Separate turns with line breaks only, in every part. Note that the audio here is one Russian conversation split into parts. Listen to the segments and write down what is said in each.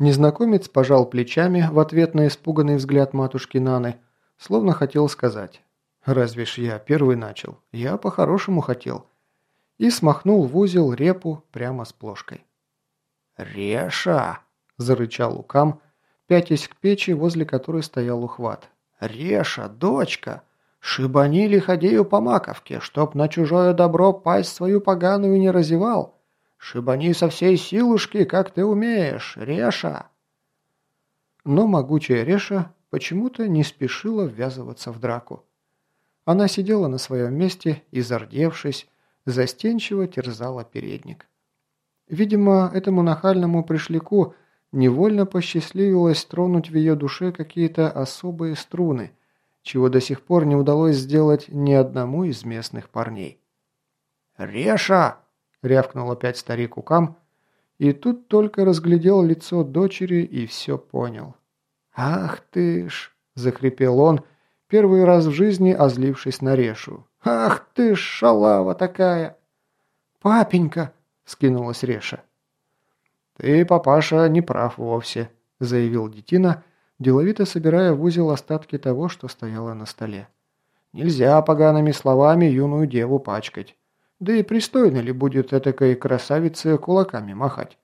Незнакомец пожал плечами в ответ на испуганный взгляд матушки Наны, словно хотел сказать «Разве ж я первый начал? Я по-хорошему хотел». И смахнул в узел репу прямо с плошкой.
«Реша!» – зарычал Укам, пятясь к печи, возле которой стоял ухват. «Реша, дочка! Шибани лиходею по маковке, чтоб на чужое добро пасть свою поганую не разевал!» «Шибани со всей силушки, как ты умеешь, Реша!»
Но могучая Реша почему-то не спешила ввязываться в драку. Она сидела на своем месте и, зардевшись, застенчиво терзала передник. Видимо, этому нахальному пришляку невольно посчастливилось тронуть в ее душе какие-то особые струны, чего до сих пор не удалось сделать ни одному из местных парней.
«Реша!» – рявкнул опять старик Укам,
и тут только разглядел лицо дочери и все понял.
«Ах ты ж!»
– захрипел он, первый раз в жизни озлившись на Решу.
«Ах ты ж, шалава такая!»
«Папенька!» – скинулась Реша.
«Ты, папаша, не прав вовсе», – заявил Детина, деловито собирая в узел остатки того, что стояло на столе. «Нельзя погаными словами юную деву пачкать. Да и пристойно ли будет этакой красавице кулаками махать?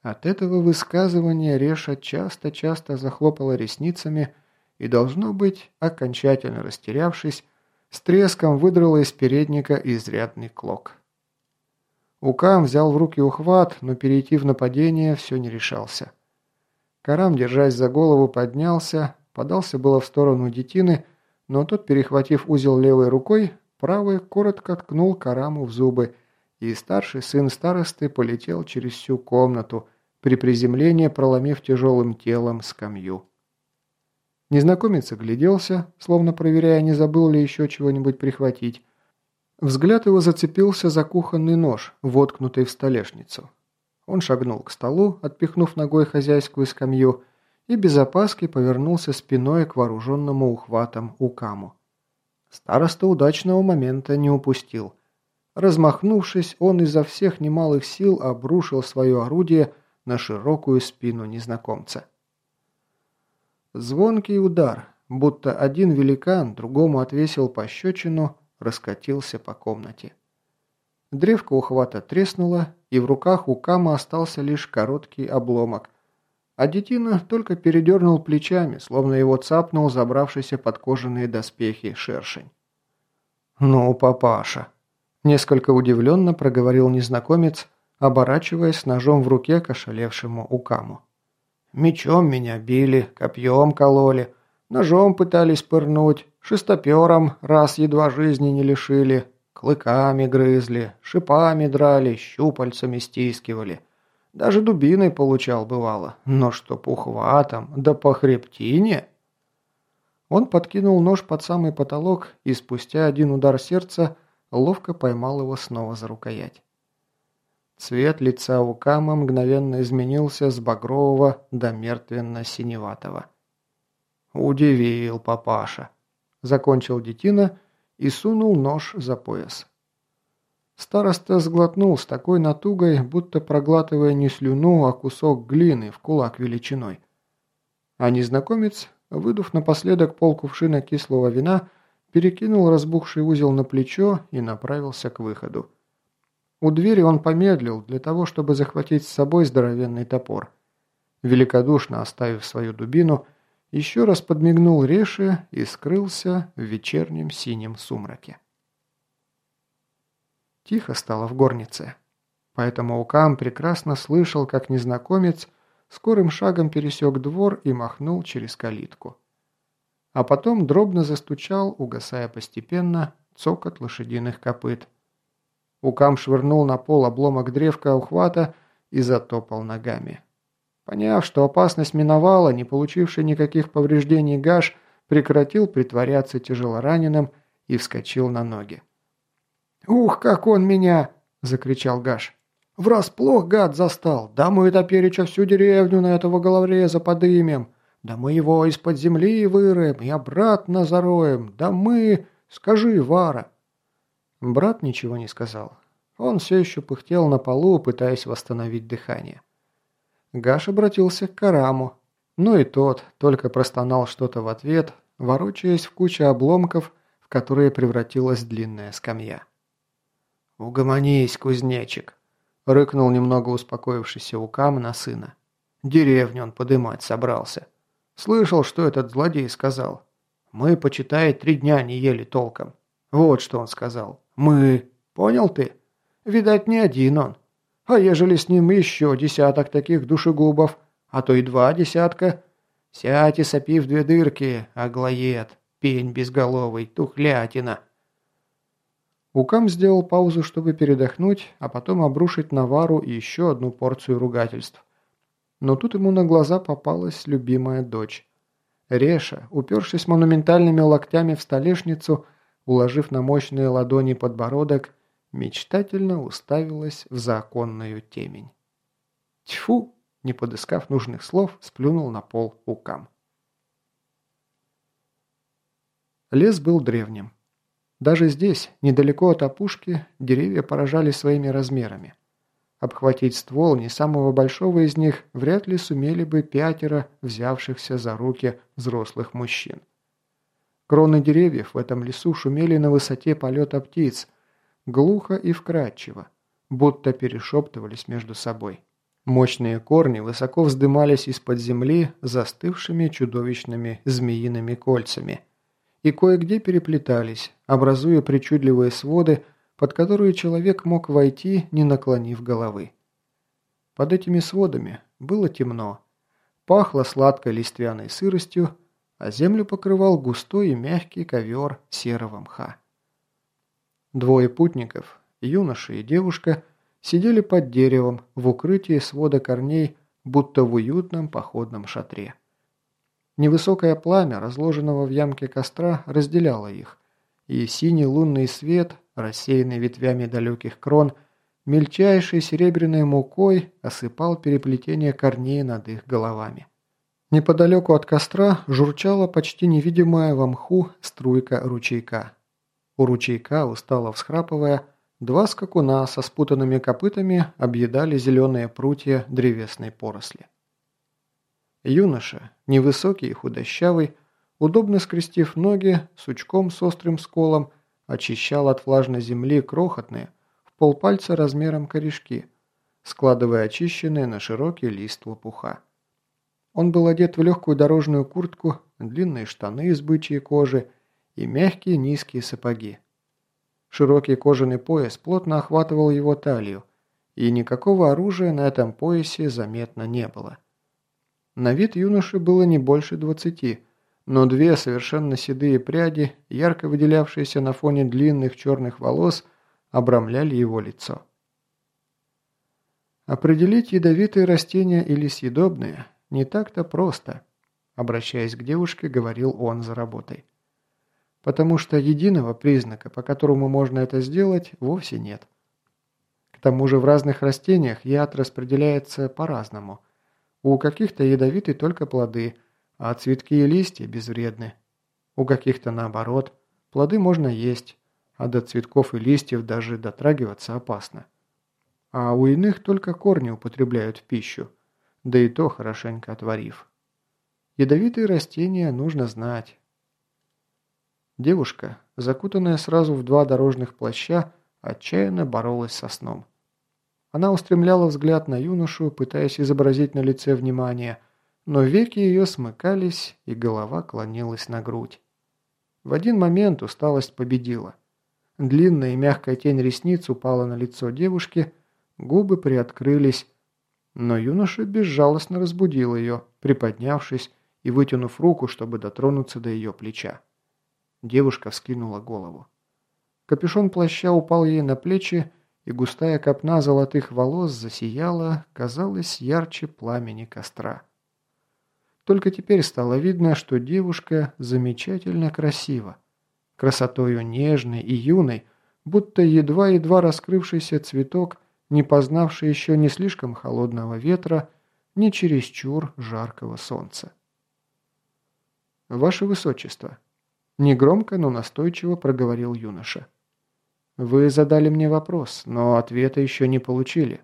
От этого высказывания Реша часто-часто захлопала ресницами и, должно быть, окончательно растерявшись, с треском выдрала из передника изрядный клок. Укам взял в руки ухват, но перейти в нападение все не решался. Карам, держась за голову, поднялся, подался было в сторону детины, но тот, перехватив узел левой рукой, правой коротко ткнул Караму в зубы, и старший сын старосты полетел через всю комнату, при приземлении проломив тяжелым телом скамью. Незнакомец огляделся, словно проверяя, не забыл ли еще чего-нибудь прихватить. Взгляд его зацепился за кухонный нож, воткнутый в столешницу. Он шагнул к столу, отпихнув ногой хозяйскую скамью, и без опаски повернулся спиной к вооруженному ухватом Укаму. Староста удачного момента не упустил. Размахнувшись, он изо всех немалых сил обрушил свое орудие на широкую спину незнакомца. Звонкий удар, будто один великан другому отвесил пощечину, раскатился по комнате. Древко ухвата треснуло, и в руках у Кама остался лишь короткий обломок, а детина только передернул плечами, словно его цапнул забравшийся под кожаные доспехи шершень. «Ну, папаша!» – несколько удивленно проговорил незнакомец, оборачиваясь ножом в руке к ошалевшему Укаму. «Мечом меня били, копьем кололи, ножом пытались пырнуть, шестопером раз едва жизни не лишили, клыками грызли, шипами драли, щупальцами стискивали». Даже дубиной получал бывало, но что пухватом, да по хребтине. Он подкинул нож под самый потолок и спустя один удар сердца ловко поймал его снова за рукоять. Цвет лица у Кама мгновенно изменился с багрового до мертвенно-синеватого. «Удивил папаша», – закончил детина и сунул нож за пояс. Староста сглотнул с такой натугой, будто проглатывая не слюну, а кусок глины в кулак величиной. А незнакомец, выдув напоследок полкувшина кислого вина, перекинул разбухший узел на плечо и направился к выходу. У двери он помедлил для того, чтобы захватить с собой здоровенный топор. Великодушно оставив свою дубину, еще раз подмигнул Реше и скрылся в вечернем синем сумраке. Тихо стало в горнице. Поэтому Укам прекрасно слышал, как незнакомец скорым шагом пересек двор и махнул через калитку. А потом дробно застучал, угасая постепенно, цокот лошадиных копыт. Укам швырнул на пол обломок древка ухвата и затопал ногами. Поняв, что опасность миновала, не получивший никаких повреждений Гаш прекратил притворяться тяжелораненым и вскочил на ноги. «Ух, как он меня!» – закричал Гаш. «Врасплох гад застал! Да мы топереча всю деревню на этого головреза подымем! Да мы его из-под земли вырыем и обратно зароем! Да мы... Скажи, Вара!» Брат ничего не сказал. Он все еще пыхтел на полу, пытаясь восстановить дыхание. Гаш обратился к Караму, но и тот только простонал что-то в ответ, ворочаясь в куче обломков, в которые превратилась длинная скамья. «Угомонись, кузнечик!» – рыкнул немного успокоившийся Укам на сына. «Деревню он подымать собрался. Слышал, что этот злодей сказал. Мы, почитай, три дня не ели толком. Вот что он сказал. Мы. Понял ты? Видать, не один он. А ежели с ним еще десяток таких душегубов, а то и два десятка, сядь и сопи в две дырки, аглоед, пень безголовый, тухлятина». Укам сделал паузу, чтобы передохнуть, а потом обрушить на Вару еще одну порцию ругательств. Но тут ему на глаза попалась любимая дочь. Реша, упершись монументальными локтями в столешницу, уложив на мощные ладони подбородок, мечтательно уставилась в законную темень. Тьфу! Не подыскав нужных слов, сплюнул на пол Укам. Лес был древним. Даже здесь, недалеко от опушки, деревья поражали своими размерами. Обхватить ствол не самого большого из них вряд ли сумели бы пятеро взявшихся за руки взрослых мужчин. Кроны деревьев в этом лесу шумели на высоте полета птиц, глухо и вкрадчиво, будто перешептывались между собой. Мощные корни высоко вздымались из-под земли застывшими чудовищными змеиными кольцами и кое-где переплетались, образуя причудливые своды, под которые человек мог войти, не наклонив головы. Под этими сводами было темно, пахло сладкой листвяной сыростью, а землю покрывал густой и мягкий ковер серого мха. Двое путников, юноша и девушка, сидели под деревом в укрытии свода корней, будто в уютном походном шатре. Невысокое пламя, разложенного в ямке костра, разделяло их, и синий лунный свет, рассеянный ветвями далеких крон, мельчайшей серебряной мукой осыпал переплетение корней над их головами. Неподалеку от костра журчала почти невидимая в мху струйка ручейка. У ручейка, устало всхрапывая, два скакуна со спутанными копытами объедали зеленые прутья древесной поросли. Юноша, невысокий и худощавый, удобно скрестив ноги, сучком с острым сколом, очищал от влажной земли крохотные, в полпальца размером корешки, складывая очищенные на широкий лист лопуха. Он был одет в легкую дорожную куртку, длинные штаны из бычьей кожи и мягкие низкие сапоги. Широкий кожаный пояс плотно охватывал его талию, и никакого оружия на этом поясе заметно не было. На вид юноши было не больше двадцати, но две совершенно седые пряди, ярко выделявшиеся на фоне длинных черных волос, обрамляли его лицо. Определить ядовитые растения или съедобные не так-то просто, обращаясь к девушке, говорил он за работой потому что единого признака, по которому можно это сделать, вовсе нет. К тому же в разных растениях яд распределяется по-разному. У каких-то ядовиты только плоды, а цветки и листья безвредны. У каких-то наоборот, плоды можно есть, а до цветков и листьев даже дотрагиваться опасно. А у иных только корни употребляют в пищу, да и то хорошенько отварив. Ядовитые растения нужно знать, Девушка, закутанная сразу в два дорожных плаща, отчаянно боролась со сном. Она устремляла взгляд на юношу, пытаясь изобразить на лице внимание, но веки ее смыкались, и голова клонилась на грудь. В один момент усталость победила. Длинная и мягкая тень ресниц упала на лицо девушки, губы приоткрылись, но юноша безжалостно разбудил ее, приподнявшись и вытянув руку, чтобы дотронуться до ее плеча. Девушка вскинула голову. Капюшон плаща упал ей на плечи, и густая копна золотых волос засияла, казалось, ярче пламени костра. Только теперь стало видно, что девушка замечательно красива. Красотою нежной и юной, будто едва-едва раскрывшийся цветок, не познавший еще не слишком холодного ветра, ни чересчур жаркого солнца. «Ваше Высочество», Негромко, но настойчиво проговорил юноша. «Вы задали мне вопрос, но ответа еще не получили».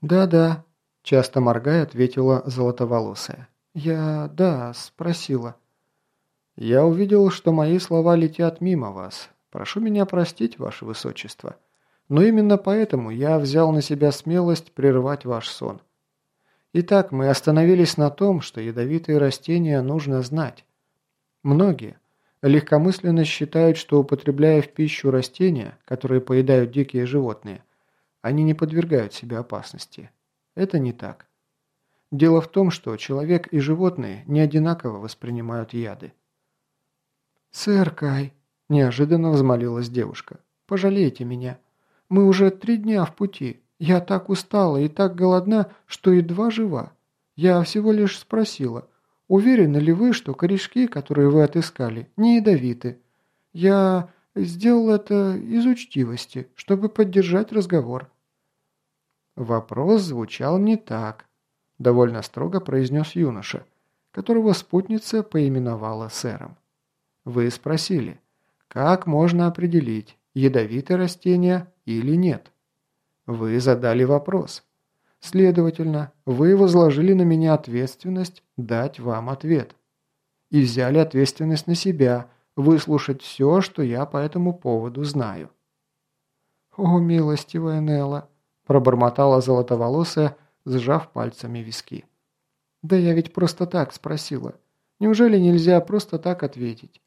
«Да-да», Часто моргая, ответила золотоволосая. «Я... да, спросила». «Я увидел, что мои слова летят мимо вас. Прошу меня простить, ваше высочество. Но именно поэтому я взял на себя смелость прервать ваш сон. Итак, мы остановились на том, что ядовитые растения нужно знать. Многие легкомысленно считают, что употребляя в пищу растения, которые поедают дикие животные, они не подвергают себе опасности. Это не так. Дело в том, что человек и животные не одинаково воспринимают яды. «Сэр Кай», – неожиданно взмолилась девушка, – «пожалейте меня. Мы уже три дня в пути. Я так устала и так голодна, что едва жива. Я всего лишь спросила, уверены ли вы, что корешки, которые вы отыскали, не ядовиты? Я сделал это из учтивости, чтобы поддержать разговор». Вопрос звучал не так, довольно строго произнес юноша, которого спутница поименовала сэром. Вы спросили, как можно определить, ядовитое растение или нет? Вы задали вопрос. Следовательно, вы возложили на меня ответственность дать вам ответ. И взяли ответственность на себя, выслушать все, что я по этому поводу знаю. «О, милостивая Нелла!» – пробормотала золотоволосая, сжав пальцами виски. «Да я ведь просто так спросила. Неужели нельзя просто так ответить?